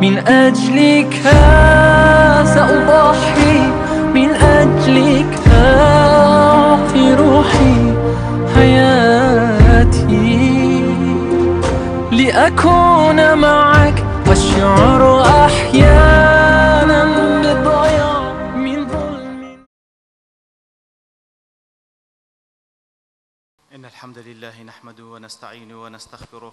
من أجلك سأضحي من أجلك أعطي روحي حياتي لأكون معك والشعر أحيانا بالضياع من ظلم إن الحمد لله نحمده ونستعينه ونستغفره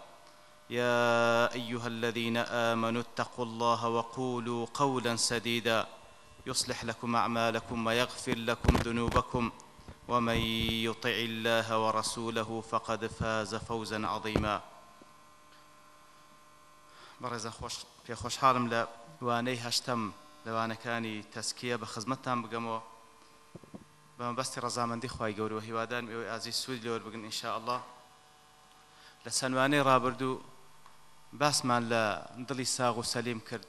يا ايها الذين امنوا اتقوا الله وقولوا قولا سديدا يصلح لكم اعمالكم ويغفر لكم ذنوبكم ومن يطع الله ورسوله فقد فاز فوزا عظيما بەڕێزە پێ خۆشحاڵم لە دوانەی هەشتم لەوانەکانی تەسکیە بە خزمەتتان بگەمەوە بەمەبەستی ڕزامەندی خی گەورەوە هیوادان ئەوەی ئازی سوود لۆر بگن ئینشاءله لە سنوانەی ڕابردوو باسمان لە دڵی ساغ و سەلیم کرد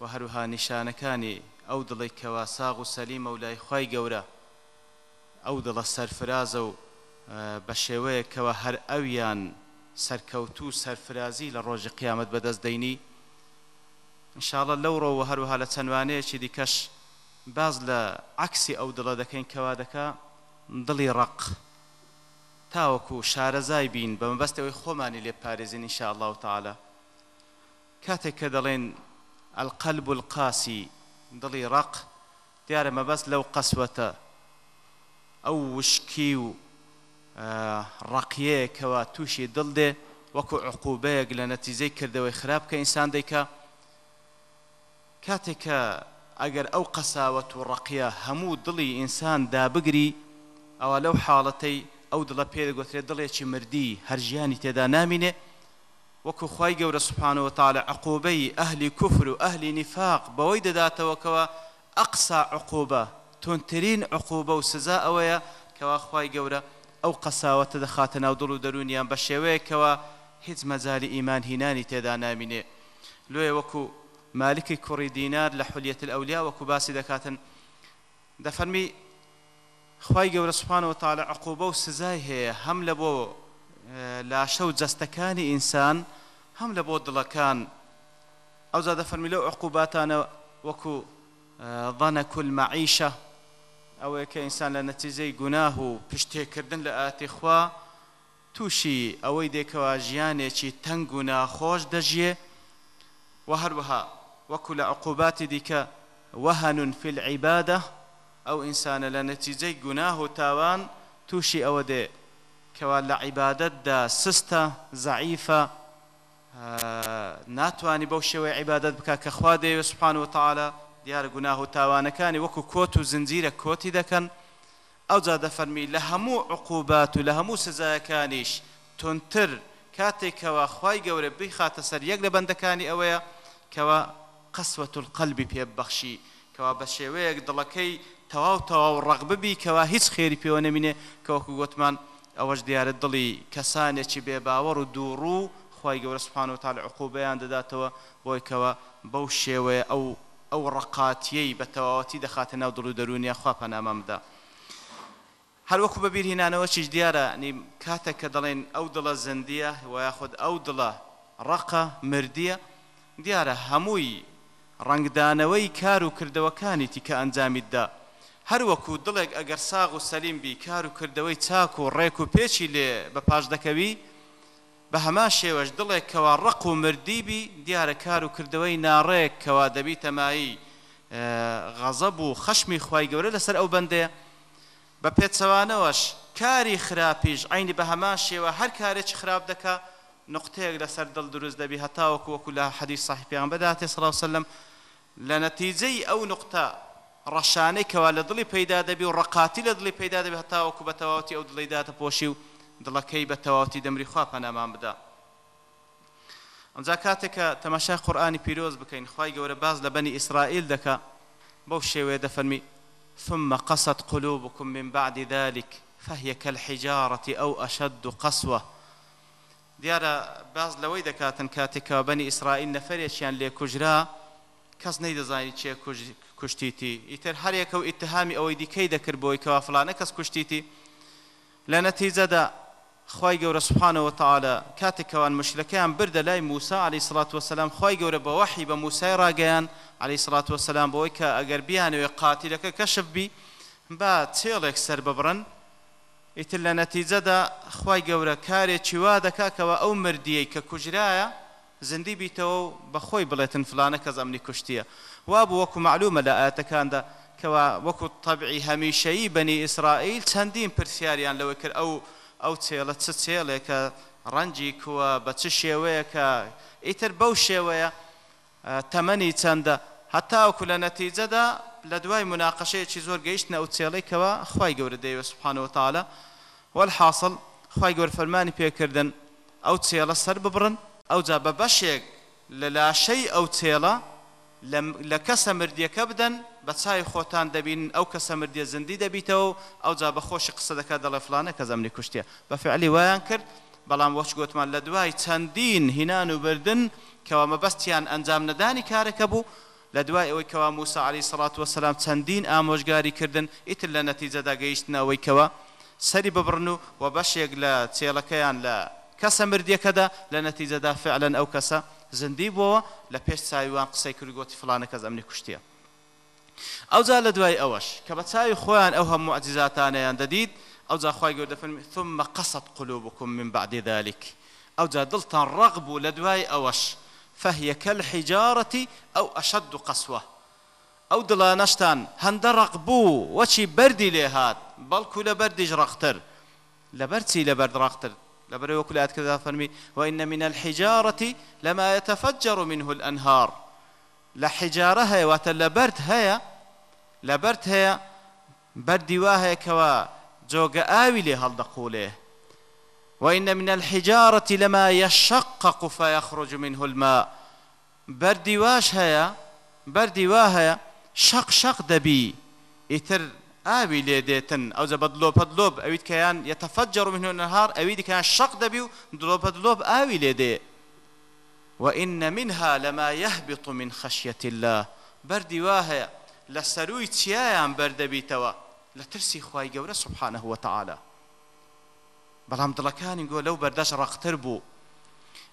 و هەروها نیشانەکانی ئەو دڵی کەوا ساغ و سەلیم و لای خی گەورە ئەو دڵە سەرفرازە و بە شێوەیەکەوە هەر ئەویان سەرکەوتو و سەرفرازی لە ڕۆژی قیامەت بەدەستدەینی انشاءڵە لەوڕەوە هەروها لە چەندوانەیەکی دیکەش باز لە عکسی ئەو دڵە دەکەین کەوا دەکە دڵی ڕق تاوەکو شارەزای بین بە مەبەستەوەی خۆمانی لێ پارێزین انشاء الله و تعالی کاتێک کە دەڵێن القلب القاسی دڵی ڕق دیارە مەبەست لەو قەسوەتە ئەو وشکی و ڕقیەیە کەوا تووشی دڵ دێ وەکو عقوبەیەک لە نەتیزەی کردەوەی خراپ کە ئینسان دەیکا کاتێک کە ئەگەر ئەو قەساوەت و ڕقیە هەموو دڵی ئینسان دابگری ئەوە لەو حاڵەتەی ئەو دڵە پێدەگوترێت دڵێکی مردی هەرژیانی تێدا نامینێ وەکو خی گەورە سوبحانەوە تاالە عقوبەی ئەهلی کوفر و ئەهلی نیفاق بەوەی دەداتەوەکەوە ئەقسا عقوبە تونترین عقوبە و سزا ئەوەیە کەوا خی گەورە ئەو قەساوەتە دەخاتە ناو دڵ و دەرونیان بە شێوەیەکەوە هیچ مەزاری ئیمان هینانی تێدا نامینێ لێ وەکو مالکی کوڕی دینار لە حولیەت ئەولیا وەکو باسی دەکاتن دەفەرمی خی گەورە سوبحانەوە تاالە عقوبە و سزای هەیە هەم لە بۆ لاشە و جەستەکانی ئینسان هەم لە بۆ دڵەکان ئەو زادە فەرمی لەو عقوباتانە وەکو ظەنە کولمەعیشە ئەوەیە کە ئینسان لە نەتیزەی گوناه و پشتێکردن لە ئاتیخوا تووشی ئەوەی دێکەوە ژیانێکی تەنگ و ناخۆش دەژێ و هەروەها وەکو لە عقوباتی دیکە وهن في العبادة ئەو ئینسانە لە نەتیجەی گوناه و تاوان تووشی ئەوە دێ کەوا لە عیبادەتدا سستە زعیفە ناتوانانی بەو شێوەی عیبادەت بکە کە خوا دەیەوێت سوپان و تاالە دیارە گوناه و تاوانەکانی وەکو کۆت و زنجیرە کۆتی دەکەن ئەو جا دەفەرمی لە هەموو عقوبات و لە هەموو سزایەکانیش تونتر کاتێکەوە خی گەورە بیخاتە سەر یەک لە بەندەکانی ئەوەیە کەوا قسوەت قەلبی پێبەخشی کەوا بە شێوەیەک دڵەکەی تەواو تەواو ڕەغببی کەوا هیچ خێری پێوە نەمینێ کەوەکو گوتمان ئەوەش دیارە دڵی کەسانێکی بێباوەڕ و دووڕوو خی گەورە سوپان و تا لە عقوبیان دەداتەوە بۆی کەوە بەو شێوەیە ئەو ئەو ڕقاتیەی بە تەواوەتی دەخاتە ناو دڵ و دەرونیە خوا پەنامەمدا. هەروەکو بەبییر هینانەوەکیش دیارە نیم کاتە کە دەڵێن ئەو دڵە زەندیە وایخود ئەو دڵە ڕقە مردیە دیارە هەمووی ڕنگدانەوەی کار و کردەوەکانی تیکە ئەنجامیتدا هەروەکو دڵێک ئەگەر ساغ و سەلیم بی کار و کردەوەی چاک و ڕێک و پێچی لێ بە پاش دەکەوی بە هەما شێوەش دڵێک کەوا ڕق و مردیبی دیارە کار و کردەوەی ناڕێک کەوا دەبی تەمایی غەزەب و خەشمی خی گەورە لەسەر ئەو بەندێ بە پێچەوانەوەش کاری خراپیش عینی بە هەما شێوە هەر کارێک خراپ دەکا نقطەیەک لەسەر دڵ دروست دەبی هەتاوەکو وەکو لە حەدی صاحبیان بەداتێ سڵاوسلم لە نەتیجەی ئەو نقطە ڕەشانەی کەوا لە دڵی پەیدا دەبی و ڕقاتی لە دڵی پەیدا دەبێت هەتاوەکو بە تەواوەتی ئەو دڵی داتە پۆشی و دڵەکەی بە تەواوەتی دەمری خوا پەنامان بدا ئەمجا کاتێککە تەماشای قورآانی پیرۆز بکەین خی گەورە باز لە بەنی ئیسرائیل دەکە بەو شێوەیە دەفەرمی ثم قصت قلوبكم من بعد ذلك فهي كالحجارة أو أشد قسوة دیارە باز لەوەی دەکاتن کاتێکا بەنی ئیسرائیل نەفرێکیان لێ کوژرا کەس نەیدەزانی چێ کوشتیتی ئیتر هەرێکە و ئیتهامی ئەوەی دیکەی دەکرد بۆی کەوا فلانە کەس کوشتیتی لە نەتیزەدا خی گەورە سوبحانەوە تاالە کاتێکەوان مشلەکەیان بردە لای موسا علی سڵات وسلام خی گەورە بە وەحی بە موسای ڕاگەیان علی سڵات وسلام بۆی کە ئەگەر بیانەوێ قاتیلەکە کەشببی با چێڵێک سەر ببرن ئیتر لە نەتیجەدا خی گەورە کارێکی وا دەکاکەوە ئەو مردیەی کە کوژرایە زندی بیتەوە بە خۆی بڵێتن فلانە کەس ئەمنی کوشتیە وا بوو وەکو معلومە لە ئاەتەکاندا کەوا وەکو طبعی هەمیشەیی بنی ئیسرائیل چەندین پرسیاریان لەوە کرد ئەو ئەو چێڵە چ چێڵێکە ڕەنجی کووە بە چ شێوەیەکە ئیتر بەو شێوەیە تەمەنی چەندە هەتاوکو لە نەتیجەدا لە دوای مناقەشەیەکی زۆر گەیشتنە ئەو چێڵێکەوە خی گەورە دەیوە سوبحانەوەتالە والحاصل خی گەور فەرمانی پێکردن ئەو چێڵە سەر ببرن ئەو جا بە بەشێک لە لاشەی ئەو چێڵە لە کەسە مردیەکە بدەن بە چای خۆتان دەبین ئەو کەسە مردیە زندی دەبیتەوە ئەو جا بەخۆشی قسە دەکە دەڵێ فلانە کە زەمنی کوشتە بە فعلی وایان کرد بەڵام وەچ گوتمان لە دوای چەندین هینان و بردن کەوا مەبەستیان ئەنجام نەدانی کارەکە بوو لە دوای ئەوەی کەوا موسا علی سڵات وسلام چەندین ئامۆژگاری کردن ئیتر لە نەتیجەدا گەیشتنەوەی کەوە سەری ببرن و و بەشێک لە چێڵەکەیان لە کەسە مردیەکەدا لە نەتیجەدا فعلەن ئەو کەسە زندی بووە لە پێش چاویوان قسەی کردگۆتی فلانە کەس ئەمنی کوشتە ئەوجا لە دوای ئەوەش کە بە چاوی خۆیان ئەو هەموو عجیزاتانەیان دەدید ئەوجا خی گەور دەفن ثم قەسەت قلوبكم من بعد ذلك ئەوجا دڵتان ڕق بوو لە دوای ئەوەش فهي كالحجارة أو أشد قسوة ئەو دڵانەشتان هەندە ڕق بوو وەچی بەری لێ هاات بەڵکو لە بەردیش ڕختر لە بەرچی لە بەردڕاختر لەبەر وەکولات کەدا فەرمی وإن من الحجارة لما يتفجر منه الأنهار لە حجارە هەیە واتە لە بەرد هەیە لە بەرد هەیە بەردی وا هەیەکەوە جۆگە ئاوی لێ هەڵدەقولێ وإن من الحجارة لما يشقق فيخرج منه الماء بەردی واش هەیە بەردی وا هەیە شق شق دەبی ئیتر ئاوی لێ دێتن ئەو زە بەدلۆ پەدلۆب ئەویت کەیان یتەفەجر منه نهار ئەوی دیکەیان شەق دەبی و دلۆ پەدلۆب ئاوی لێ دێ وإن منها لما يهبط من خشية الله بردي واهي لسروي تيايان بردبيتوا لترسي خواي جورا سبحانه وتعالى بەڵام دڵەکانی گۆ لەو بەردەش ڕقتر بوو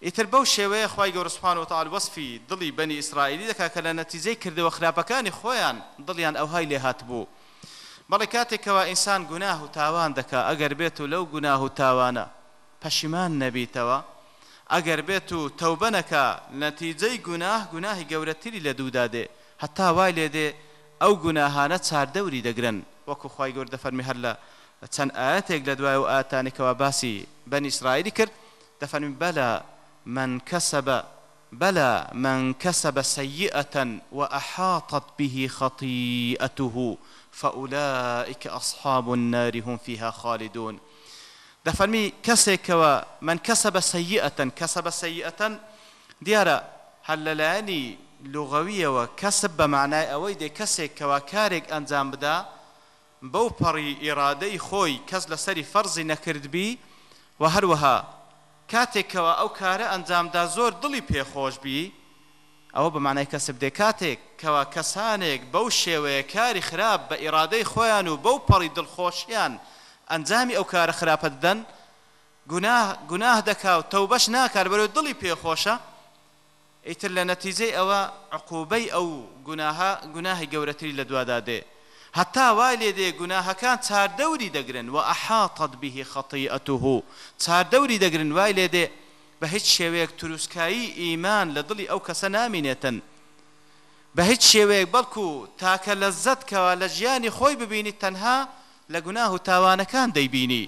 ئیتر بەو شێوەیە خی گەورسپان و تعال وەصفی دڵی بەنی ئیسرائیلی دەکا کە لە نەتیزەی کردەوە خراپەکانی خۆیان دڵیان ئەوهای لێهات بوو بەڵێ کاتێکەوە ئینسان گوناه و تاوان دەکا ئەگەر بێت و لەو گوناه و تاوانە پەشیمان نەبیتەوە ئەگەر بێت و تەوبەنەکە نەتیجەی گوناه گوناهی گەورەتری لە دوودادێ هەتا وای لێ دێ ئەو گوناهانە چاردەوری دەگرن وەکو خی گەور دەفەرمی هەر لە چەند ئاەتێک لە دوای و ئاتانێکەوە باسی بەن ئیسرائیلی کرد دەفەرمی بەلا من كسب بلى من كسب سيئة وأحاطت به خطيئته فأولئك أصحاب النار هم فيها خالدون دفرمي كسيكوا من كسب سيئة كسب سيئة ديارة هل لاني لغوية وكسب بمعنى أويد كسيكوا كارك أنزام بدا بو پڕی ئێرادەی خۆی کەس لەسەری فەرزی نەکردبی و هەروەها کاتێکەوە ئەو کارە ئەنجامدا زۆر دڵی پێخۆشبی ئەوە بەمانای کەسب دێ کاتێک کەوا کەسانێک بەو شێوەیە کاری خراپ بە ئیرادەی خۆیان و بەو پەڕی دڵخۆشیان ئەنجامی ئەو کارە خراپە دەن گوناه دەکاو تەوبەش ناکار بەرەو دڵی پێخۆشە ئیتر لە نەتیجەی ئەوە عقوبەی ئەو گوناهی گەورەتری لە دوادا دێ هەتا وای لێ دێ گوناهەکان چاردەوری دەگرن و ئەحاطت بیهی خەتی ئەتوه چاردەوری دەگرن وای لێ دێ بە هیچ شێوەیەک تروسکایی ئیمان لە دڵی ئەو کەسە نامینێتن بە هیچ شێوەیەک بەڵکو تاکە لە زەت کەوە لە ژیانی خۆی ببینی تەنها لە گوناه و تاوانەکان دەیبینی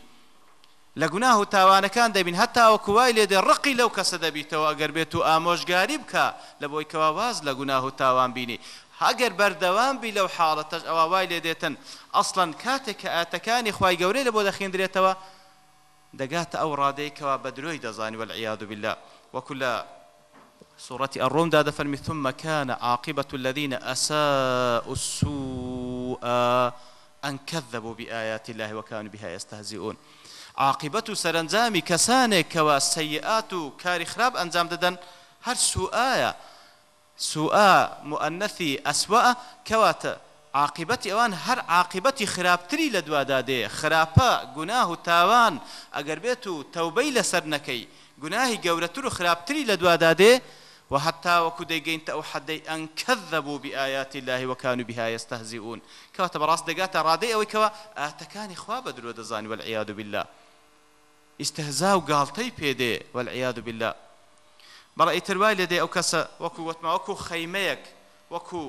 لە گوناه و تاوانەکان دەبین هەتاوەکو وای لێدێ ڕقی لەو کەسە دەبیتەوە ئەگەر بێت و ئامۆژگاری بکە لە بۆی کەواواز لە گوناه و تاوان بینی هەگەر بەردەوام بی لەو حاڵەتەش ئەوە وای لێ دێتن ئەسڵەن کاتێک کە ئاتەکانی خی گەورەی لە بۆ دەخێندرێتەوە دەگاتە ئەو ڕادەیەکەوە بە درۆی دەزانانی والعیاد بالله وەکو لە سوڕەتی ئەڕۆمدا دەفەرمی ثم كان عاقبة الذين أساءوا السوء أن كذبوا بآيات الله وكانوا بها يستهزئون عاقبەت و سەرنجامی کەسانێکەوە سەیئات و کاری خراپ ئەنجام دەدەن هەر سوئایە سوئا مؤنثی ئەسوە کەواتە عاقبەتی ئەوان هەر عاقبەتی خراپتری لە دووادادێ خراپە گوناه و تاوان ئەگەر بێت و تەوبەی لەسەر نەکەی گوناهی گەورەتر و خراپتری لە دووادادێ وحتى وەکو دەیگەینتە ئەو حەدەی ئەن کەذەبوو بئایاتی اللهی وەکان و بهایەستەهزیئون کەواتە بەڕاست دەگاتە ڕادەی ئەوەی کەوە ئاتەکانی خوا بە درۆ دەزانی والعیاد بالله استهزا و گاڵتەی پێدێ والعیاد بالله بەڕێ ئیتر وای لێدێ ئەو کەسە وەکو وتما وەکو خەیمەیەک وەکو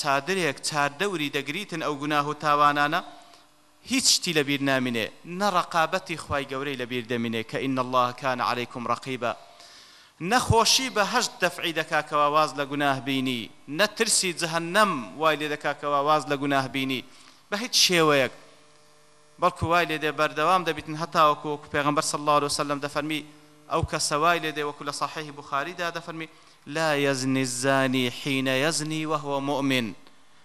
چادرێک چاردەوری دەگریتن ئەو گوناه و تاوانانە هیچ شتی لەبیر نامینێ نەڕقابەتی خی گەورەی لەبیر دەمینێ کە ئین الله کان عیکم ڕقیبە نەخۆشی بەهشت دەفعی دەکاکەوە واز لە گوناه بینی نەترسی جەهنم وای لێ دەکاکەوە واز لە گوناه بینی بە هیچ شێوەیەک بەڵکو وای لێ دێ بەردەوام دەبیتن هەتاوەکو پێغمبەر صلی الله عليه وسلم دەفەرمی ئەو کەسەوای لێ دێ وەکو لە صحیحی بخاریدا دەفەرمی لا يزني الزاني حين يزني وهو مؤمن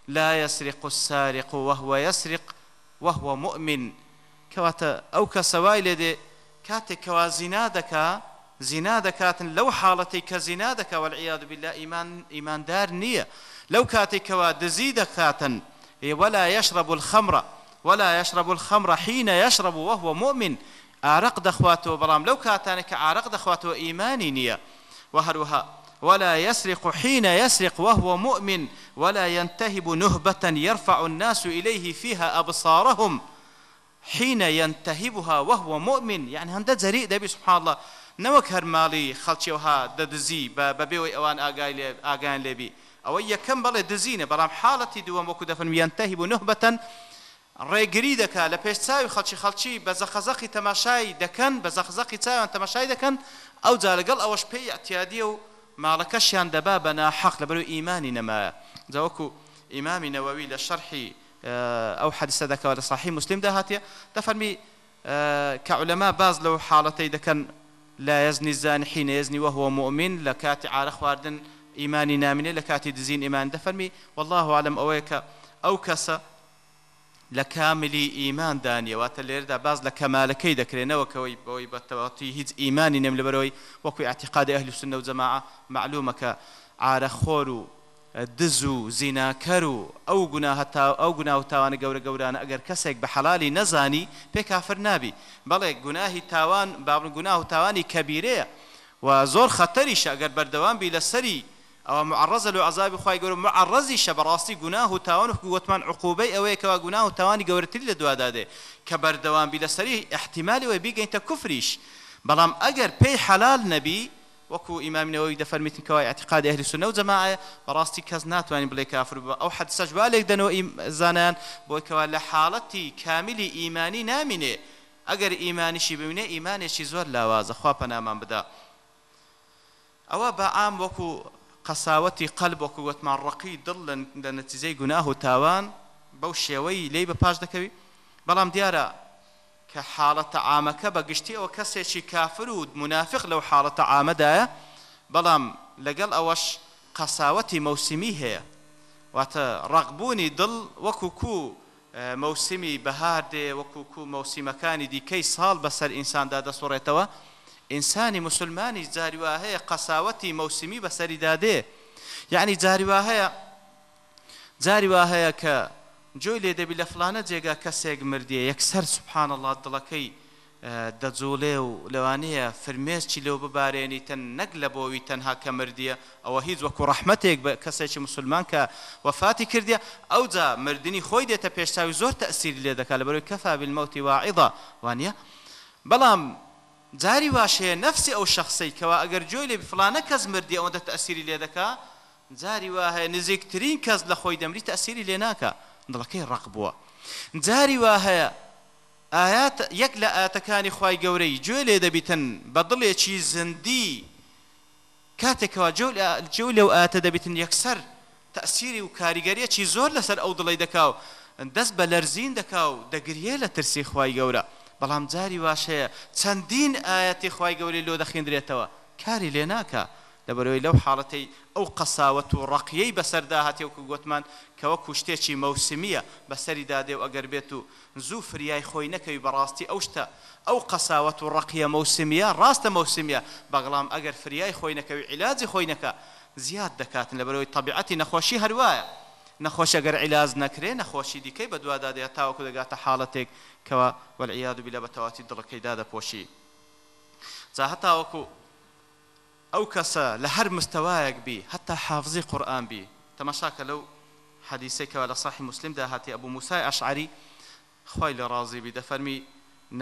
لا يسرق السارق وهو يسرق وهو مؤمن كواتا أو كسواي لدي كاتك كوا زنادك زنادكات لو حالتي كزنادك والعياذ بالله إيمان, إيمان دار نية لو كاتك كوا دزيدكاتا ولا يشرب الخمر ولا يشرب الخمر حين يشرب وهو مؤمن عرق دخواته برام لو كاتانك عرق دخواته إيماني نية وهروها ولا يسرق حين يسرق وهو مؤمن ولا ينتهب نهبة يرفع الناس إليه فيها أبصارهم حين ينتهبها وهو مؤمن يعني هنده جريء دبي سبحان الله نەوەک هەرماڵی خەڵکیێوها دەدزی بە بەبێەوەی ئەوان ئاگان لێبی ئەوە یەکەم بەڵێ دزینە بەڵام حاڵەتی دووەم وەکو دەفەنمیان تەهی بۆ نهبەتەن ڕێگری دەکا لە پێش چاوی خەڵکی خەڵکی بە زەخەزەقی تەماشای دەکەن بە زەخزەقی چاوان تەماشای دەکەن ئەو جا لەگەڵ ئەوەش پێی ئەتیادیە و ماڵەکەشیان دەبا بە ناحەق لە بەرو ئیمانی نەمایە جاوەکو ئیمامی نەوەوی لە شەرحی ئەو حەدیسە دەکەوە لە صاحی مسلیم داهاتێ دەفەرمی کە عولەما باز لەو حاڵەتەی دەکەن لا یزنی زانحی نێزنی وهوە مؤمن لە کاتی عارە خواردن ئیمانی نامینێ لە کاتی دزین ئیمان دەفەرمی والله عالم ئەوەیە کە ئەو کەسە لە کاملی ئیمان دانیەوەتە لێردا باز لە کەمالەکەی دەکرێنەوە کەوەی بۆی بەتەواتی هیچ ئیمانی نێم لەبەرەوەی وەکوی ئاعتقادی ئەهلی سنە و جەماع معلومەکە ئارەخۆر و دز و زیناکەر و ئەو گوناهتا ئەو گوناو تاوانە گەورە گەورانە ئەگەر کەسێک بە حەلالی نەزانی پێ کافر نابی بەڵێ گوناهی تاوان بابن گوناه و تاوانی کەبیرەیە و زۆر خەتەریش ئەگەر بەردەوام بی لە سەری ئەوە معڕزە لە عذابی خی گەورم معڕزی شە بەڕاستی گوناه و تاوان و وتمان عقوبەی ئەوەیە کەوا گوناه و تاوانی گەورەتری لە دووادادێ کە بەردەوامبی لەسەری احتیممالی وی بیگەینتە کوفریش بەڵام ئەگەر پێی حەلال نەبی وەکو ئیمامینەوەی دەفەرمیتن کەوای اعتقاد هەلی سنە و جەماعە بەڕاستی کەس ناتوانین بڵێ کافر بە ئەو حد سەجوالێک دەنەوە زانان بۆی کەوا لە حاڵەتی کامیلی ئیمانی نامینێ ئەگەر ئیمانیشی ببینێ ئیمانێکی زۆر لاوازە خوا پەنامان بدا ئەوە بە عام وەکو قەساوەتی قەلبۆک وتمان ڕقی دڵ لە نەتیزەی گوناه و تاوان بەو شێوەی لی بە پاش دەکەوی بەڵام دیارە کە حاڵەتە ئامەکە بەگشتی ئەوە کەسێکی کافر و منافق لەو حاڵەتە ئامەدایە بەڵام لەگەڵ ئەوەش قەساوەتی مەوسمی هەیە واتە ڕقبوونی دڵ وەکوکو مەوسمی بەهاردێ وەکوکو مەوسیمەکانی دیکەی ساڵ بەسەر ئینساندا دەسوڕێتەوە ئینسانی مسلمانی جاریوا هەیە قەساوەتی مەوسمی بەسەریدا دێ یعنی جاریوا هەیە جاریوا هەیە کە جۆی لێ دەبی لە فلانە جێگا کەسێک مردیە یەکسەر سوبحان الله دڵەکەی دەجوڵێ و لەوانەیە فرمێزی لەو ببارێنی تەن نەک لە بۆوی تەنها کە مردیە ئەوە هیچ وەکو ڕحمەتێک بە کەسێکی مسلمان کە وەفاتی کردی ئەوجا مردنی خۆی دێتە پێشتاوی زۆر تەسیری لێ دەکات لە بەرەوەی کەفا بالمەوتی واعیدا وانە بەڵام جاری واشەیە نفسی ئەو شخصی کەوا ئەگەر جۆی لێ فلانە کەس مردی ئەوەندە تەسیری لێ دەکا جاری واهەیە نزیکترین کەس لە خۆی دەمری تەسیری لێ ناکە دڵەکەی ڕق بووە جاری واهەیە ئاات یەک لە ئاتەکانی خی گەورەی گوێ لێ دەبیتن بە دڵێکی زندی کاتێکەوە جو لەو ئاتە دەبیتن یەکسەر تەسیری و کاریگەریەکی زۆر لەسەر ئەو دڵی دەکاو دەست بە لەرزین دەکا و دەگریە لە ترسی خی گەورە بەڵام جاری واشەیە چەندین ئاەتی خی گەوری لۆ دەخێندرێتەوە کاری لێ ناکە لەبەرەوەی لەو حاڵەتی ئەو قەساوت و ڕقیەی بەسەردا هاتێوکو گوتمان کەوە کوشتێکی مەوسمیە بەسەری دادێ و ئەگەر بێت و زوو فریای خۆی نەکەوی بەڕاستی ئەو شتە ئەو قەساوت و ڕقیە مەوسمیە ڕاستە مەوسمیە بەغڵام ئەگەر فریای خۆی نەکەوی عیلاجی خۆی نەکە زیاد دەکاتن لەبەرەوەی تەبیعەتی نەخۆشی هەروایە نەخۆشەگەر عیلاز نەکرێ نەخۆشی دیکەی بە دووادادێت تاوەکو دەگاتە حاڵەتێک کەەوە وەلعیاد و بیلە بەتەواتی دڵەکەیدا دەپۆشی جا هەتاوەکو ئەو کەسە لە هەر مستەوایەک بی هەتا حافزی قورآان بی تەماشاکە لەو حەدیسێکەوە لە صاحی مسلمدا هاتی ئەبوو موسای ئەشعری خۆی لە ڕازیبی دەفەرمی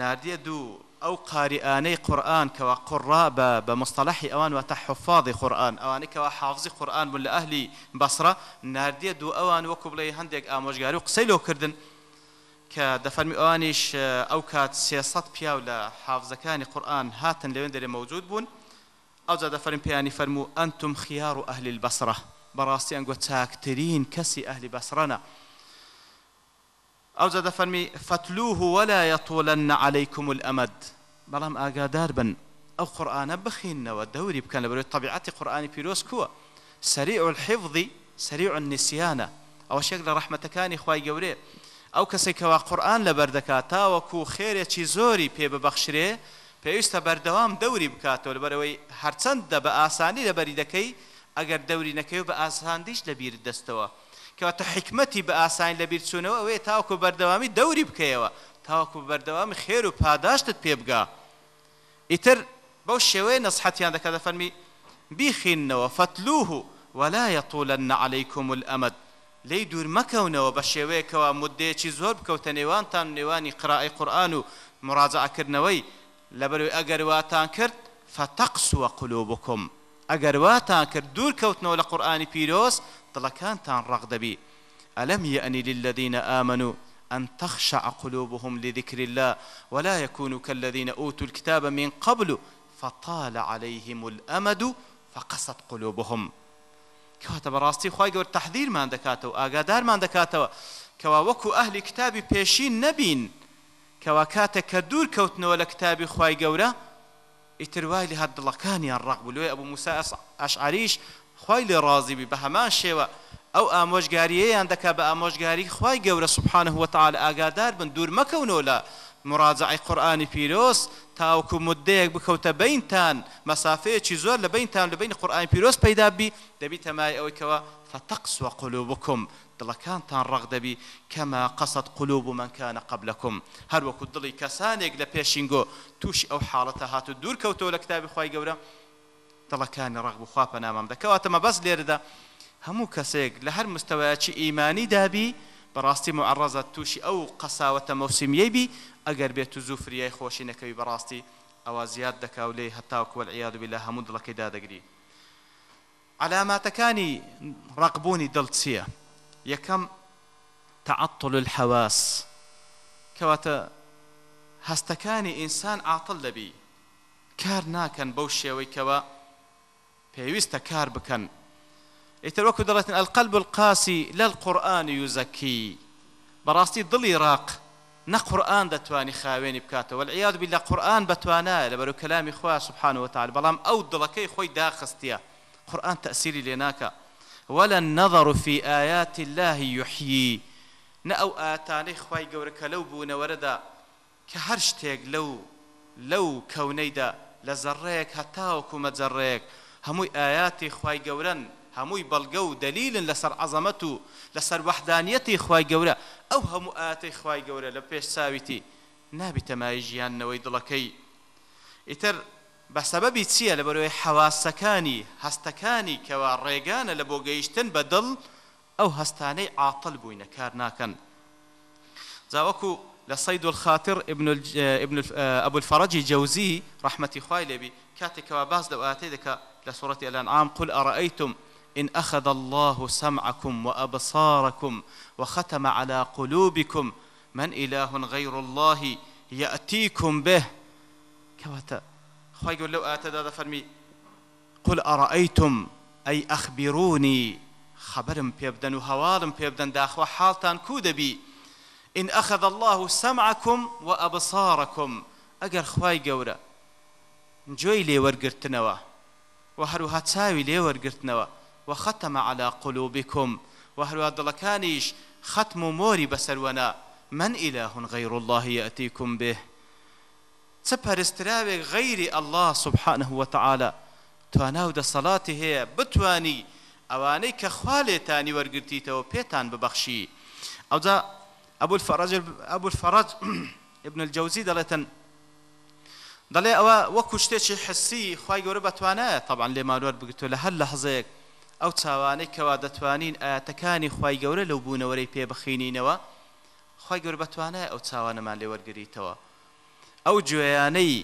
ناردێ دوو ئەو قاریانەی قورآن کەەوە قڕا بە بە مستەلحی ئەوان واتە حفاظی قورآن ئەوانەیەەوە حافزی قورآن بوون لە ئەهلی بەسرە ناردێ دوو ئەوان وەکو بڵێ هەندێک ئامۆژگاری و قسەی لۆکردن کە دەفەرمی ئەوانیش ئەو کات 300 پیاو لە حافزەکانی قورآن هاتن لەوێن دەرێ مەوجود بوون ئەوجا دەفەرم پێیانی فەرموو ئەنتم خیار و ئەهلی بەسرە بەڕاستی ئەنگۆ چاکترین کەسی ئەهلی بەسرەنە. ئەو زە دەفەرمی فتلوه ولا يطولن عليكم الأمد بەڵام ئاگادار بن ئەو قورآانە بخینەوە دەوری بکەن لە بەروی طبیعەتی قورآانی پیرۆز کووە سریع الحفظی سریع النسیانە ئەوە شێک لە ڕەحمەتەکانی خوای گەورێ ئەو کەسێکەوە قورآن لە بەردەکات تاوەکو خێرێکی زۆری پێ ببەخشرێ پێویستە بەردەوام دەوری بکاتەوە لەبەرەوەی هەرچەندە بە ئاسانی لە بەریدەکەی ئەگەر دەوری نەکەی و بە ئاساندیش لەبییر دەستەوە کەواتە حکمەتی بە ئاسانی لەبیر چوونەوە ئەوەیە تاوکو بەردەوامی دەوری بکەیەوە تاوکو بەردەوامی خێر و پاداشتت پێ بگا ئیتر بەو شێوەیە نەسحەتیان دەکات دەفەرمی بیخینەوە فتلوه ولا يطولن عليكم الأمد لی دوور مەکەونەوە بە شێوەیەکەوە مدەیەکی زۆر بکەوتە نێوانتان نێوانی قرائی قورآن و مراجعکردنەوەی لەبەروی ئەگەرواتان کرد فتەقسوە قلوبکم ئەگەر واتان کرد دوور کەوتنەوە لە قورآانی پیرۆز دڵەکانتان ڕەغدەبی ئەلم يأني للذين آمنوا أن تخشع قلوبهم لذكر الله ولا يكونوا كالذين أوتوا الكتاب من قبل فطال عليهم الأمد فقست قلوبهم کاتە بەڕاستی خی گەور تحذیرمان دەکاتەوە ئاگادارمان دەکاتەوە کەوا وەکو ئەهلی کتابی پێشین نەبین کەوا کاتێک کە دوور کەوتنەوە لە کتابی خی گەورە ئیتروای لە هەر دڵەکانیان ڕق بوو لێ ئەبوو موسا ئەشعریش خی لێ ڕازیبی بە هەمان شێوە ئەو ئامۆژگاریەیان دەکا بە ئامۆژگاری خی گەورە سوبحانە هوتال ئاگادار بن دوور مەکەونەوە لە مراجعی قورآانی پیرۆس تاوکو مدەیەک بکەوتە بینتان مەسافەیەکی زۆر لە بینتان لە بین قورآانی پیرۆس پەیدا بی دەبی تەمای ئەوەیەوە فتەقسوە قلوبکم دڵەکانتان ڕق دەبی کەما قەسەت قلوب و منکانە قبلەکم هەروەکو دڵی کەسانێک لە پێشینگۆ تووشی ئەو حاڵەتە هاتو دوور کەوتەوە لە کتابی خی گەورە دڵەکانی ڕەغبخوا پەنامام دەکەواتەمە بەس لێردا هەموو کەسێک لە هەر مستەوەیکی ئیمانی دابی بەڕاستی معڕزە تووشی ئەو قەساوەتە مەوسیمیەبی ئەگەر بێت و زوفریای خۆشی نەکەوی بەڕاستی ئەوە زیاد دەکاو لێ هەتاوکوەل عیادبی لە هەموو دڵەکەی دادەگری. علاماتەکانی ڕقبوونی دڵ چییە؟ یەکەم تعطل الحواس کەواتە هەستەکانی ئینسان عاتڵ دەبی کار ناکەن بەو شێوەی کەوە پێویستە کار بکەن ئیتر وەکو دەڵێتن ئەلقەلب القاسی لە القورآن یوزەکی بەڕاستی دڵی راق نەقورآن دەتوانی خاوێنی بکاتەوە العیاد بالله قورآن بەتوانایە لە بەرەو کەلامی خوا سبحانه وتعالى بەڵام ئەو دڵەکەی خۆی داخستیە قورآن تەسیری لێ ناکە ولا النظر في آيات الله يحيي نأو آتاني خواي قورك لو بون وردا كهر شتيق لو لو كونيدا لزريك هتاوكو متزريك هەمووی ئاياتی خی گەورن هەمووی بەڵگە و دلیلن لەسەر عزەمەت و لەسەر وەحدانیەتی خی گەورە ئەو هەموو ئاتی خی گەورە لە پێش ساویتی نابیتەمای ژیانەوەی دڵەکەی ئیتر بە سەبەبی چییە لە بەرەوەی حەواسەکانی هەستەکانی کەوا ڕێگانە لە بۆ گەیشتن بە دڵ ئەو هەستانەی عاتل بووینە کار ناکەن. زاوەکو لصيد الخاطر ابن الج... ابن ابو الفرج جوزي رحمتي خوي لبي كاتك وباس لو اتيدك لسوره الانعام قل ارايتم ان اخذ الله سمعكم وابصاركم وختم على قلوبكم من اله غير الله ياتيكم به كواتا خوي يقول لو اتى فرمي قل ارايتم اي اخبروني خبرم بيبدن وهوالم بيبدن داخوا حالتان كودبي إن أخذ الله سمعكم وأبصاركم أجر خواي جورا جوي لي ورقرتنوا وهروها تساوي لي ورقرتنوا وختم على قلوبكم وهروها دلكانيش ختم موري بسرونا من إله غير الله يأتيكم به سپەرستراوێک غەیری ئەله سبحانه وتعاالە تواناو دە سەڵاتی هەیە بتانی ئەوانەی کە خوا لێتانی وەرگرتیتەوە پێتان ببەخشی ئەودا ئەبول فەڕج ئەبول فەڕج ابن الجوزی دەڵێتن دەڵێ ئەوە وەکو شتێکی حسی خی گەورە بەتوانە طبعاان لێ مالوار بگتۆ لە هەر لە حزەیەک ئەو چاوانەی کەوا دەتوانین ئاەتەکانی خی گەورە لەو بوونەوەی پێ بخینینەوە خی گەور بەتوانە ئەو چاوانەمان لێ وەرگریتەوە ئەو گوێیانەی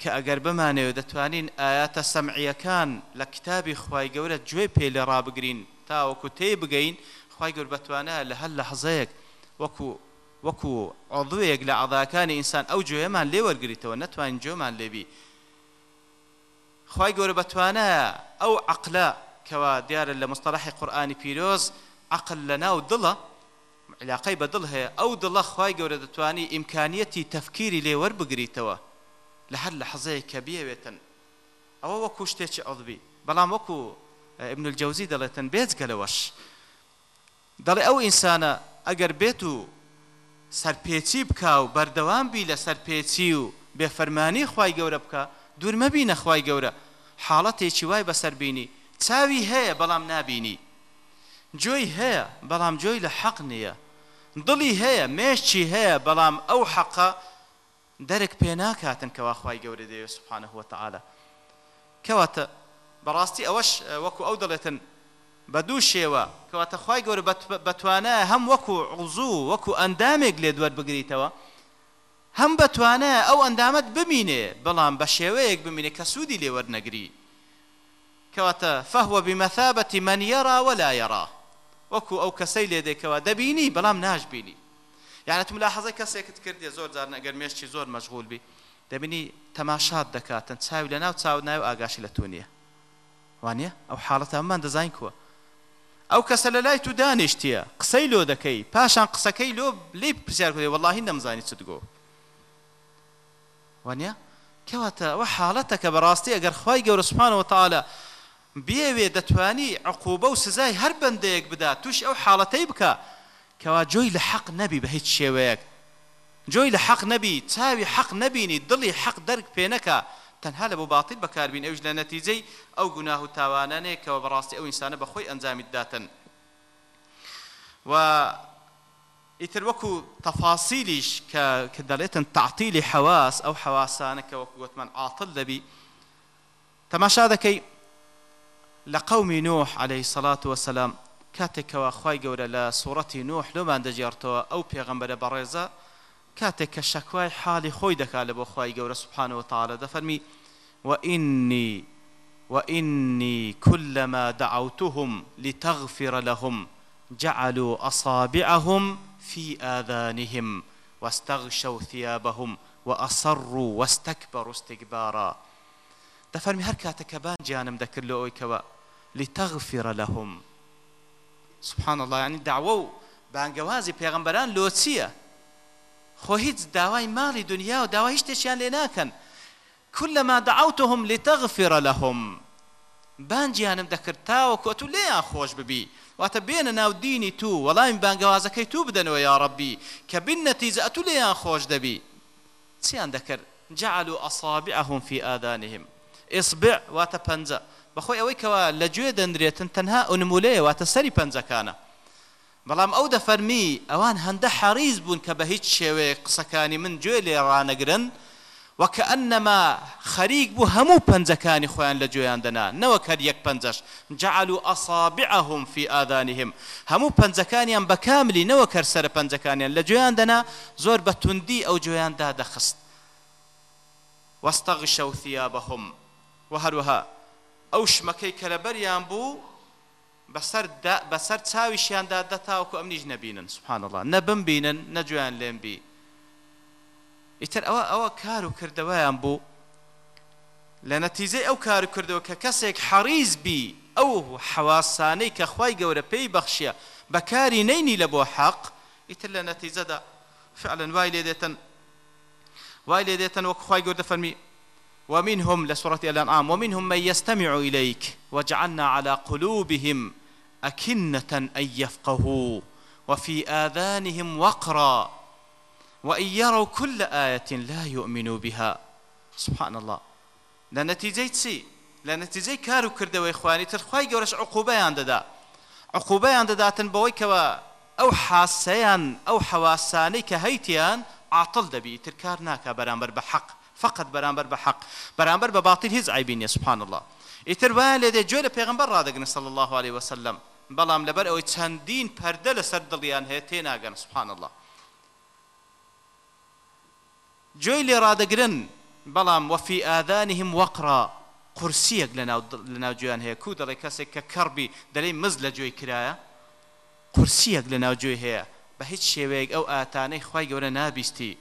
کە ئەگەر بمانەوە دەتوانین ئاياتە سەمعیەکان لە کتابی خی گەورە گوێ پێ لە ڕابگرین تاوەکو تێ بگەین خی گەور بەتوانە لە هەر لە حزەیەک وەکو وەکو ئەڵدوەیەک لە ئاڵداکانی ئینسان ئەو جوێمان لێ وەرگریتەوە نەتوان جۆمان لێبی خی گەورە بەتوانە ئەو عقلە کەوا دیارە لە مستەلاحی قورآانی پیرۆز عقل لە ناو دڵە علاقەی بە دڵ هەیە ئەو دڵە خی گەورە دەتوانی ئیمکانیەتی تەفکیری لێوە بگریتەوە لە هەر لە حەزەیە کە بیاوێتن ئەوە وەکو شتێکی ئەڵبی بەڵام وەکو ابن الجوزی دەڵێتن بێت گەلەوەش دەڵێ ئەو ئینسانە ئەگەر بێت و سەرپێچی بک و بەردەوام بی لە سەرپێچی و بێفەرمانی خی گەورە بکە دوورمەبی نەخوای گەورە حاڵەتێکی وای بەسەربینی چاوی هەیە بەڵام نابینی جۆی هەیە بەڵام جۆی لە حەق نییە دڵی هەیە مێشتی هەیە بەڵام ئەو حەقە دەرک پێ ناکاتن کەوا خی گەورە دەوێت سوبحانەهوەتەعاالە کەواتە بەڕاستی ئەوەش وەکو ئەو دەڵێتن بە دوو شێوە کەواتە خی گەورە بەتوانە هەم وەکو عوزوو وەکو ئەندامێک لێ دووەر بگریتەوە هەم بەتوانە ئەو ئەندامت ببینێ بەڵام بە شێوەیەک ببینێ کە سوودی لێوەرنەگری کەواتە فەهوە بمەثابەتی مەنیەرا وەلا یێرا وەکو ئەو کەسەی لێدێکەوە دەبینی بەڵام ناشبینی یانەت ملا حەزە کەسێکت کردێ زۆر جار نەگەر مێشتی زۆر مەشغول بی دەبینی تەماشات دەکاتن چاوی لە ناو چاو ناو ئاگاشی لە تونیە وانە ئەو حاڵەت هەممان دەزین کووە ئەو کەسە لە لای تو دانیشتیە قسەی لۆ دەکەی پاشان قسەکەی لۆ لێ پرسیار کردی وەڵاهی نەمزانی چ دگۆ وانە کەواتە ئەوە حاڵەتە کە بەڕاستی ئەگەر خی گەورە سوپانەوە تاالە بێوێ دەتانی عقوبە و سزای هەر بەندەیەک بدا توش ئەو حاڵەتەی بکە کەوا جۆی لە حەق نەبی بە هیچ شێوەیەک جۆی لە حەق نەبی چاوی حەق نەبینی دڵی حەق دەرک پێنەکە تەنها لە بۆ باتیل بەکاربین ئەوش لە نەتیجەی ئەو گوناه و تاوانانەیە کەەوە بەڕاستی ئەو ئینسانە بەخۆی ئەنجامیت داتن و ئیتر وەکو تەفاسیلیش کە دەڵێتن تعتیلی حواس ئەو حواسانە کە وەکو گوتمان عاتل دەبی تەماشا دەکەی لە قەومی نۆح عليه سەلات وسلام کاتێکەوە خی گەورە لە سوورەتی نۆح لۆمان دەجێرتەوە ئەو پێغەمبەرە بەڕێزە کاتێک کە شەکوای حالی خۆی دەکا لە بۆ خی گەورە سوبحانەوە تاالە دەفەرمی وإني وإني كلما دعوتهم لتغفر لهم جعلوا أصابعهم في آذانهم واستغشوا ثيابهم وأصروا واستكبروا استكبارا دفرمي هر كاتكبان جانم ذكر له كوا لتغفر لهم سبحان الله يعني دعوة بانجوازي بيغمبران لوتسيه خۆ هیچ داوای ماڵی دنیا و داوای شتێکیان لێ ناکەن كلما دعوتهم لتغفر لهم بانجیانم دەکرد تاوەکو تو لێیان خۆش ببی واتە بێنە ناو دینی تو وەڵامی بانگەوازەکەی تو بدەنەوە یا ڕەبی کە بن نەتیزە ئەتو لێیان خۆش دەبی چیان دەکرد جعلوا أصابعهم في آذانهم إصبع واتە پەنجە بەخۆی ئەوەی کەوا لەگوێ دەندرێتن تەنها ئونمولەیە واتە سەری پەنجەکانە بەڵام ئەو دەفەرمی ئەوان هەندە حەریز بوون کە بە هیچ شێوەیە قسەکانی من گوێ لێ ڕانەگرن وەکە ئەنەما خەریک بوو هەموو پەنجەکانی خۆیان لە گوێیان دەنا نەوە کە یەک پەنجەش جعلوا أصابعهم في آذانهم هەموو پەنجەکانیان بە کاملی نەوە کەر سەر پەنجەکانیان لە گوێیان دەنا زۆر بە توندی ئەو گوێیاندا دەخست وەستەغشەو ثیابەهم و هەروەها ئەو شمەکەی کە لەبەریان بوو بەسەر چاویشیاندا دەتاوکو ئەم نیژ نەبینن سوبحانەڵە نەبم بینن نەجویان لێم بی ئیتر ئەوە ئەوە کار و کردەوەیان بوو لە نەتیزەی ئەو کار کردەوە کە کەسێک حەریز بی ئەو حەواسانەی کە خی گەورە پێی بەخشیە بەکاری نینی لە بۆ حەق ئیتر لە نەتیزەدا فعلن وای لێ دێتن وای لێ دێتن وەک خی گەوردە فەرمی ومنهم لسورة الأنعام ومنهم من يستمع إليك وجعلنا على قلوبهم أكنة أن يفقهوا وفي آذانهم وقرا وإن يروا كل آية لا يؤمنوا بها سبحان الله لنتيجة تسي لنتيجة كارو كردوا إخواني ترخواي قورش عقوبيان ددا عقوبيان دداتن بويكوا أو حاسيان أو حواساني كهيتيان عاطل دبي تركار ناكا برامبر بحق فقط برامبر بحق برامبر بباطل هز عيبين يا سبحان الله ئیتر وایە لێدێ جۆ لە پێغمبەر ڕادەگرن سەڵ الله عليه وسلم بەڵام لەبەر ئەوەی چەندین پەردە لەسەر دڵیان هەیە تێناگەن سبحان الله جۆی لێ ڕدەگرن بەڵام وەفی ئادانیهم وەقرا قورسیەک لە ناوجویان هەیە کو دەڵێ کەسێک کە کەڕبی دەڵێ مز لە جوێی کرایە قورسیەک لە ناوجوێ هەیە بە هیچ شێوەیەک ئەو ئاتانەی خی گەورە نابیستی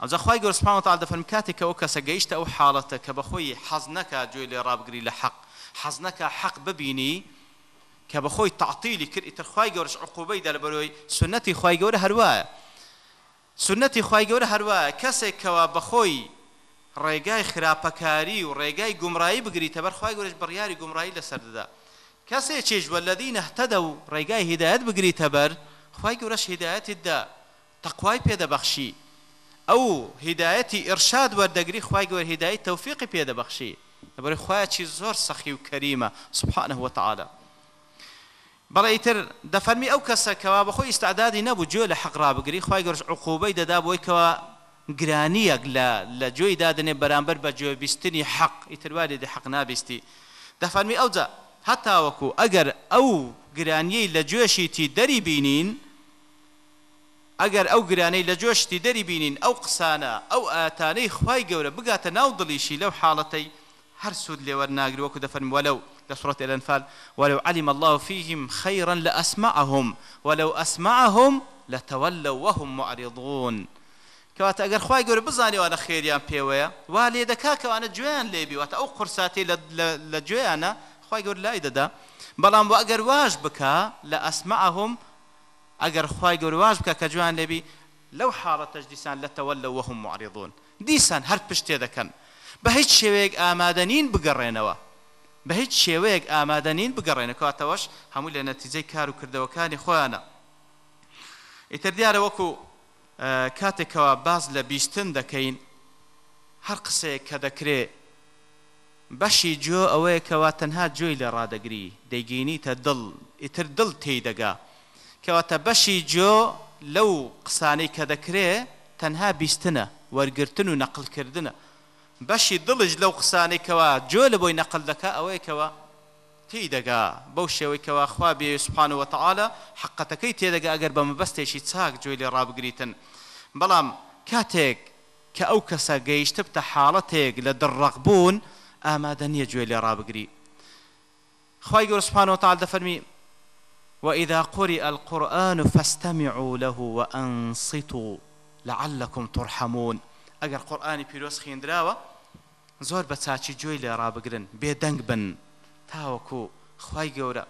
ئەمجا خی گەۆرسپان تا دەفەن کاتێکەوە کەسە گەیشتە ئەو حاڵەتە کە بەخۆی حەز نەکە جوێ لێ ڕابگری لە حەق حەز نەکە حەق ببینی کە بەخۆی تعتیلی کرد ئیتر خی گەورش عقوبەی دا لە بەرەوەی سنەتی خی گەورە هەروە سنەتی خی گەورە هەروە کەسێک کەوا بەخۆی ڕێگای خراپەکاری و ڕێگای گومڕایی بگریتە بەر خی گەورش بڕیاری گومڕایی لەسەردەدا کەسێک چێژ بەلدی نەهتەدە و ڕێگای هدایت بگریتە بەر خی گەورەش هدایەتیدا تەقوای پێدەبەخشی ئەو هدایەتی ئرشاد وەردەگری خی گەوە هدایت تەوفیقی پێدەبەخشی لەبەر خخوایکی زۆر سەخی و کەریمە سبحانه وتعاالە بەڵی تر دەفەرمی ئەو کەسەکەەوە بەخۆی ئستعدادی نەبوو جوێ لە حەقرا بگری خی گەرش عقوبەی دەدا بۆیکەوە گرانیەک لە لە جوێی دادنێ بەرامبەر بە جێبیستنی حەق ئیترواری دی حەق نابیستی دەفەرمی ئەوجا هەتاوەکو ئەگەر ئەو گرانیەی لە جوێشیتی دەری بینین ئەگەر ئەو گرانەی لە جۆشتی دەری بینین ئەو قسانە ئەو ئاتانەی خی گەورە بگاتە ناو دڵیشی لەو حاڵەتەی هەر سوود لێوەرناگرەوەکو دەفەرموە لەو لسورة الأنفال ولو علم الله فيهم خيرا لأسمعهم ولو أسمعهم لتولوا وهم معرضون کەواتە ئەگەر خی گەور بزانانیوانە خێریان پێوەیە وا لێ دەکاکەوانە گوێیان لێبیواتە ئەو قرساتی لە گوێیانە خی گەور لای دەدا بەڵام بۆ ئەگەر واش بکە لە ئەسمەهم ئەگەر خی گەور واش بکە کە جوان لێبی لەو حاڵەتەش دیسان لەتەوە لە وەهم معریضون دیسان هەر پشتێ دەکەن بە هیچ شێوەیەک ئامادەنین بگەڕێنەوە بە هیچ شێوەیەک ئامادەنین بگەڕێنەکەاتەوەش هەموو لە نەتیجەی کار و کردەوەکانی خۆیانە ئیتر دیارە وەکو کاتێکەوە باز لە بیستن دەکەین هەر قسەیە کە دەکرێ بەشی جۆ ئەوەیە کەوا تەنها جۆی لە ڕادەگری دەیگەینیتە دڵ ئیتر دڵ تێیدەگا کەواتە بەشی جۆ لەو قسانەی کە دەکرێ تەنها بیستنە وەرگتن و نەقلکردنە بەشی دڵش لەو قسانێکەوە جۆ لە بۆی نەقل دەکە ئەوەیەکەوە تی دەگا بەو شێوەیەوە خوا بێ سوبحان و تەعاالە حقەتەکەی تێدەگا ئەگەر بە مەبەستێکی چاک جوێ لێ ڕابگریتن بەڵام کاتێک کە ئەو کەسە گەیشتە بتە حاڵەتێک لە دڕەقبوون ئامادە نییە گوێ لێ ڕابگری خی گەورسپان و تعال دەفەرمی وإذا قرئ القرآن فاستمعوا له وأنصتوا لعلكم ترحمون ئەگەر قورآانی پیرۆز خوێندراوە زۆر بە چاچی جوێی لە ڕابگرن بێدەنگ بن تاوەکو خی گەورە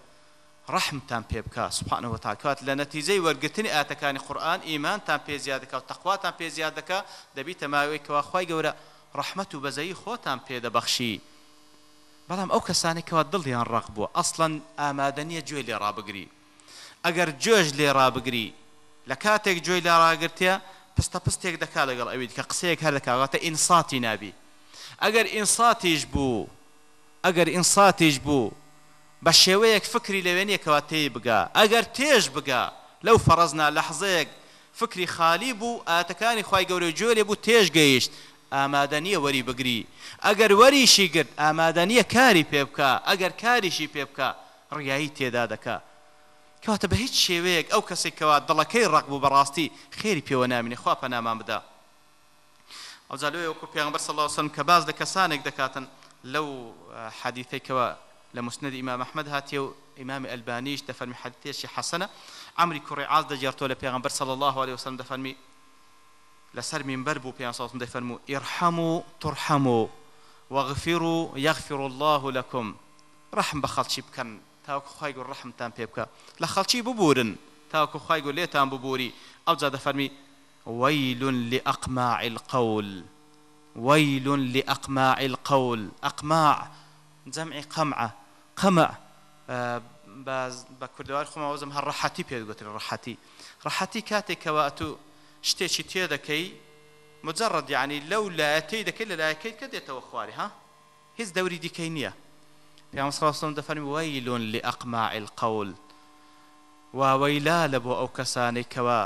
ڕحمتان پێ بکە سوپانەوە تاکات لە نەتیجەی وەرگتنی ئاتەکانی قورآن ئیمانتان پێ زیاد دەکە و تەخواتان پێ زیاد دەکە دەبیتە ماوەیەکەوە خی گەورە ڕحمت و بەزایی خۆتان پێدەبەخشی بەڵام ئەو کەسانێکەوە دڵیان ڕق بووە ئەسڵەن ئامادە نیە گوێ لێ ڕابگری ئەگەر جۆش لێ ڕابگری لە کاتێک گوێی لە ڕاگرتە پستە پستێک دەکا لەگەڵ ئەوید کە قسەیەک هەر دەکاتە ئینساتی نابی ئەگەر ئینساتیش بوو ئەگەر ئینساتیش بوو بە شێوەیەک فکری لەوێنیەکەوە تێی بگا ئەگەر تێژ بگا لەو فەڕزنا لە حزەیەک فکری خالی بوو ئاتەکانی خی گەورە جۆرێ بوو تێژ گەیشت ئامادە نییە وەری بگری ئەگەر وەریشی گرت ئامادە نییە کاری پێ بکە ئەگەر کاریشی پێ بکە ڕیایی تێدا دەکە کەواتە بە هیچ شێوەیەک ئەو کەسێکەوە دڵەکەی ڕق بوو بەڕاستی خێری پێوە نامینێ خوا پەنامان بدە ئەو زالوەیەوەکو پێغمبەر سەڵ وسلم کە باز لە کەسانێک دەکاتن لەو حەدیثێکەوە لە مسند ئیمام ئەحمد هاتیە و ئیمام ئەلبانیش دەفەرمی حەدیثێکی حەسەنە ئەمری کوڕی عاز دەجێرتۆ لە پێغمبەر سەڵ الله عليه وسلم دەفەرمی لەسەر منبەر بوو پێیان ساڵم دەفەرمو ئیرحەمو تڕحەمو وەغفیر و یەغفیر الله لەکم ڕەحم بە خەڵکی بکەن تاوەکو خی گو ڕحمتان پێ بکە لە خەڵکی ببورن تاوەکو خی گو لێتان ببووری ئەو جا دەفەرمی ويل لأقماع القول ويل لأقماع القول أقماع جمع قمعة قمع بە کوردوار خۆمەوەزم هەر ڕحەتی پێگوتر ڕحەتی ڕحەتی کاتێکەوە تو شتێکی تێ دەکەی مجرڕەت یعنی لەو لایەتەی دەکەی لە لایەکەیت کە دێتەوە خواری ها هیچ دەوری دیکەی نییە پیام سخواستم دەفەرمی وەیلون لە ئەقماع القول واوەیلا لە بۆ ئەو کەسانێکەوە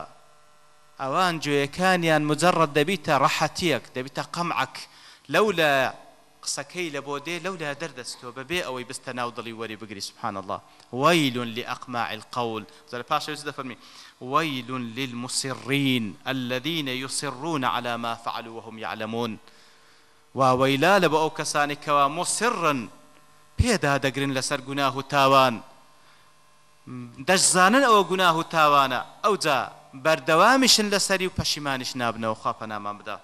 ئەوان جوێیەکانیان مجرڕەت دەبیتە ڕەحەتیەک دەبیتە قەمعک لەو لە قسەکەی لە بۆ دێ لەو لە دەردەستەوە بەبێ ئەوەی بستە ناو دڵی وەری بگری سبحان الله ويل لأقماع القول زل باش يوسف فرمي ويل للمصرين الذين يصرون على ما فعلوا وهم يعلمون وويلا لبو كسانك ومصرا پێدا دەگرن لەسەر گوناه و تاوان دەشزانن ئەوە گوناه و تاوانە ئەوجا بەردەوامیشن لەسەری و پەشیمانش نابنەوە خواپەنامان بدە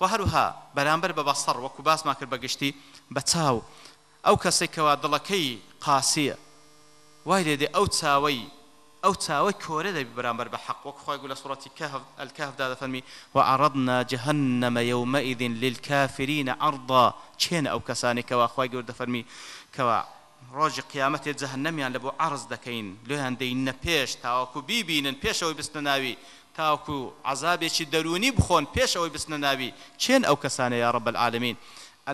و هەروها بەرامبەر بە بەسەر وەکو باسمان کرد بەگشتی بە چاو ئەو کەسێکەوە دڵەکەی قاسیە وای لێدێ ئەو چاوەی ئەو چاوە کۆرە دەبی بەرامبەر بە حەق وەک خۆی لە سوڕەتی کەهفدا دەفەرمی و عڕدنا جهنمە یومەئیدین للکافرینە عڕدا چێن ئەو کەسانێکەوە خی گەور دەفەرمی کەوا ڕۆژی قیامەتێ جەهنەمیان لە بۆ عرض دەکەین لێیان دەینە پێش تاواکو بیبینن پێشەوەی بستە ناوی تاوکو عذابێکی دەرونی بخۆن پێشەوەی بستە ناوی چێن ئەو کەسانە یا ڕب العالمین.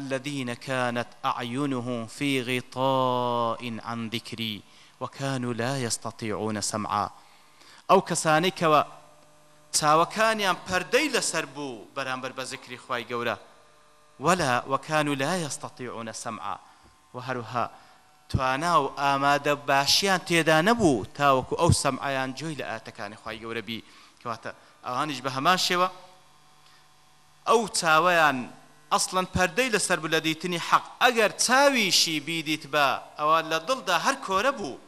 الذين كانت أعينهم في غطاء عن ذكري وەکان و لا يستطيعونە سمعا ئەو کەسانەی کەوە چاوەکانیان پەردەی لەسەر بوو بەرامبەر بە ذکری خی گەورە ولا وەکان و لا يستطيعونە سمعا و هەروها توانا و ئامادە باشیان تێدا نەبوو تاوەکو ئەو سەمعیان جوی لە ئاتەکانی خی گەورەبی کەواتە ئەوانش بە هەمان شێوە ئەو چاوەیان ئەسڵەن پەردەی لەسەر بلە دیتنی حەق ئەگەر چاویشی بیدیت بە ئەوان لە دڵدا هەر کۆرە بوو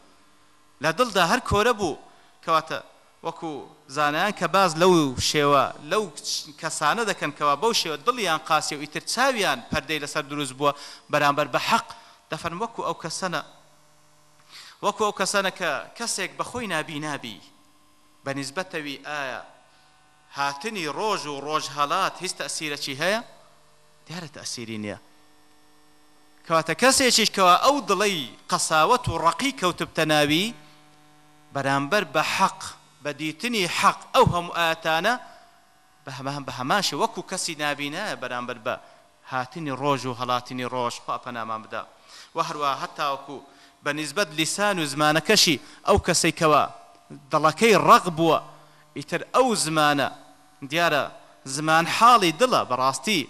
لە دڵدا هەر کۆرە بوو کەواتە وەکو زانایان کە باز لەو شێوە لەو کەسانە دەکەنکەوە بەو شێوە دڵیان قاسی و ئیتر چاویان پەردەی لەسەر دروست بووە بەرامبەر بە حەق دەفەن وەکو ئەو کەسەنە وەکو ئەو کەسانە کە کەسێک بەخۆی نبی نبی بە نسبەتەوی ئایا هاتنی ڕۆژ و ڕۆژ هەڵات هیچ ئەسیرەکی هەیە دیارە ئەسیری نییە کەواتە کەسێکیشکەوە ئەو دڵی قەساوت و ڕقی کەوتبتەناوی بەرامبەر بە حەق بە دیتنی حەق ئەو هەموو ئاتانە بە هەمە هەم بە هەماشە وەکو کەسی نابینە بەرامبەر بە هاتنی ڕۆژ و هەڵاتنی ڕۆژ پاپەنامان بدە و هەروە هەتاوکو بە نسبەت لیسان و زمانەکەشی ئەو کەسێکەوە دڵەکەی ڕق بووە ئیتر ئەو زمانە دیارە زمان حاڵی دڵە بەڕاستی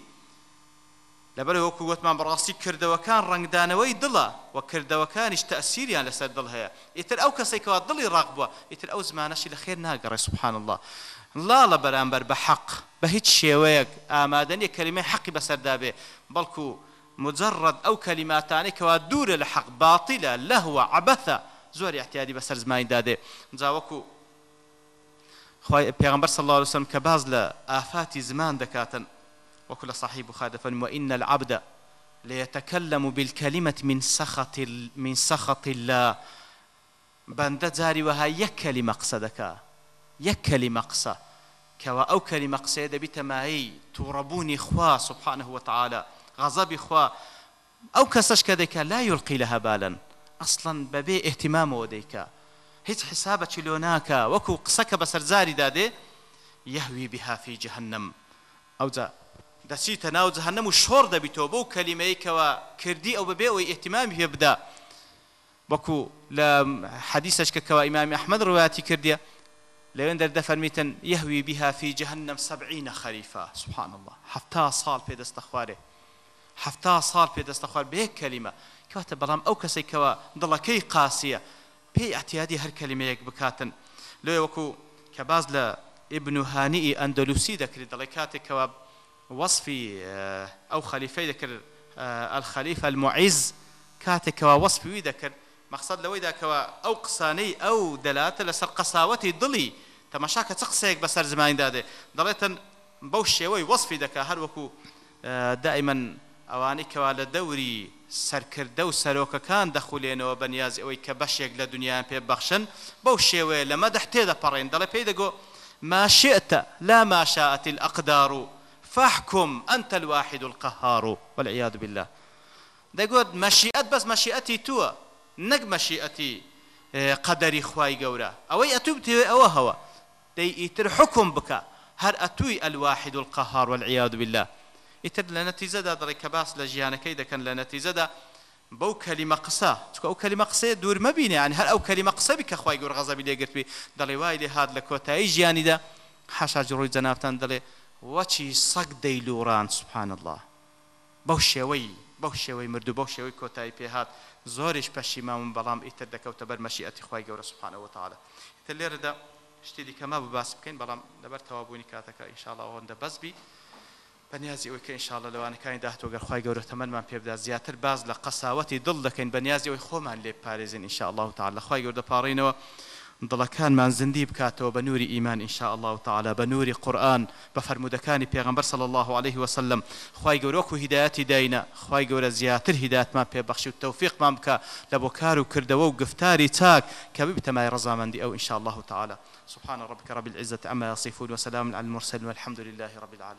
لەبەر وەکو وتمان بەڕاستی کردەوەکان ڕنگدانەوەی دڵە و کردەوەکانیش تەسیریان لەسەر دڵ هەیە ئیتر ئەو کەسێکەوە دڵی ڕاق بووە ئیتر ئەو زمانەشی لە خێر ناگەڕێ سبحان الله لا لە بەرامبەر بە حەق بە هیچ شێوەیەک ئامادەنی کەلیمە حەقی بەسەردابێ بەڵکو مجرد ئەو کەلیماتانی کەوا دوورە لە حەق باطیلە لەهوە عبەثە زۆر احتیادی بەسەر زمانی دادێ جاوەکو پێغمبەر صلی الله عليه وسلم کە باز لە ئافاتی زمان دەکاتن وكل صاحب خادفا وإن العبد ليتكلم بالكلمة من سخط من سخط الله بند جاري وها يكلم مقصدك يكلم مقصد كوا أو كلمة قصيدة بتماهي توربوني خوا سبحانه وتعالى غضب خوا أو كسش كذلك لا يلقي لها بالا أصلا ببي اهتمام وديك هیچ حسابە چی لۆ ناکە وەکو قسەکە بە سەرزاری دادێ یەهوی بها في جهنم ئەوجا دەچیتە ناو جەهەنەم و شۆڕ دەبیتەوە بەو کەلیمەیەکەوە کردی ئەو بەبێ ئەوەی ئێتیمامی هێ بدا وەکو لە حەدیسەشکەکەەوە ئیمامی ئەحمد ڕواتی کردیە لەوێن دەردەفەرمیتن یەهوی بها فی جەهەنەم سەبعینە خەریفە سبحان الله هەفتا ساڵ پێدەستە خوارێ هەفتا ساڵ پێدەستە خوار بەیەک کەلیمە کەواتە بەڵام ئەو کەسێکەوە دڵەکەی قاسیە پێی ئەتیادی هەر کەلیمەیەک بکاتن لێ وەکو کە باز لە ئبنوهانی ئەندەلوسی دەکرێت دەڵی کاتێکەوە وەصفی ئەو خەلیفەی دەکرد الخەلیفە المعیز کاتێکەوە وەصفی وی دەکرد مەقصد لەوەی داکەوە ئەو قسانەی ئەو دەلاتە لەسەر قەساوەتی دڵی تەماشاکە چ قسەیەک بەسەر زمانیدادێ دەڵێتن بەو شێوەی وەصفی دەکا هەروەکو دائیمەن ئەوانەی کەوا لە دەوری سەرکردە و سەرۆکەکان دەخولێنەوە بەنیاز ئەوەی کە بەشێک لە دنیایان پێبەخشن بەو شێوەیە لەمە دەحتێ دەپەڕێن دەڵێ پێی دەگۆ ما شئت لا ما شاءت الأقدار فاحكم أنت الواحد القهار والعياذ بالله دەگوت مەشیئەت بەس مەشیئەتی تووە نەک مەشیئەتی قەدەری خوای گەورە ئەوەی ئەتوو بتێوێ ئەوە هەوە دەی ئیتر حکم بکە هەر ئەتووی ئەلواحید و القەهار والعیاد بالله ئیتر لە نەتیزەدا دەڕێ کە باس لە ژیانەکەی دەکەن لە نەتیزەدا بەو کەلیمە قسە چکە ئەو کەلیمە قسەیە دوور مەبینێ یان هەر ئەو کەلیمە قسەبی کە خوای گەور غەزەبی لێگرتوی دەڵێ وای لێ هات لە کۆتایی ژیانیدا حەشاج ڕووی جەنابتان دەڵێ وەچی سەگ دەیلوڕان سوبحان الله بەو شێوەی بەو شێوەی مردو بەو شێوەی کۆتایی پێهات زۆریش پەشی مامون بەڵام ئیتر دەکەوتە بەر مەشیئەتی خی گەورە سوبحانەوە تاالە تر لێرەدا شتی دیکەما بباس بکەین بەڵام لەبەر تەوابوونی کاتەکە ئینشاالله هۆندە بەسبی بەنیازی ئەوەی کە ئینشاالله لەوانەکانی داهاتۆگەرخوای گەورە تەمەمان پێبدا زیاتر باز لە قەساوەتی دڵ دەکەین بەنیازی ئەوی خۆمان لێ پارێزین ئینشاالله تاال لەخوای گەوردە پاڕینەوە. دڵەکانمان زندی بکاتەوە بە نووری ئیمان ئینشاء الله تعالا بە نووری قورآن بە فرمودەکانی پێغمبەر صلی الله عليه وسلم خی گەورۆک و هیداەتی داینە خی گەورە زیاتر هیداتمان پێبخشی و تەوفیقمان بکە لە بۆ کار و کردەوە و گفتاری چاک کە ببتەمای ڕزامەندی ئەو ئینشاء الله تعالا سبحان ربك رب العزة عما يصفون وسلام على المرسلين والحمد لله رب العالمين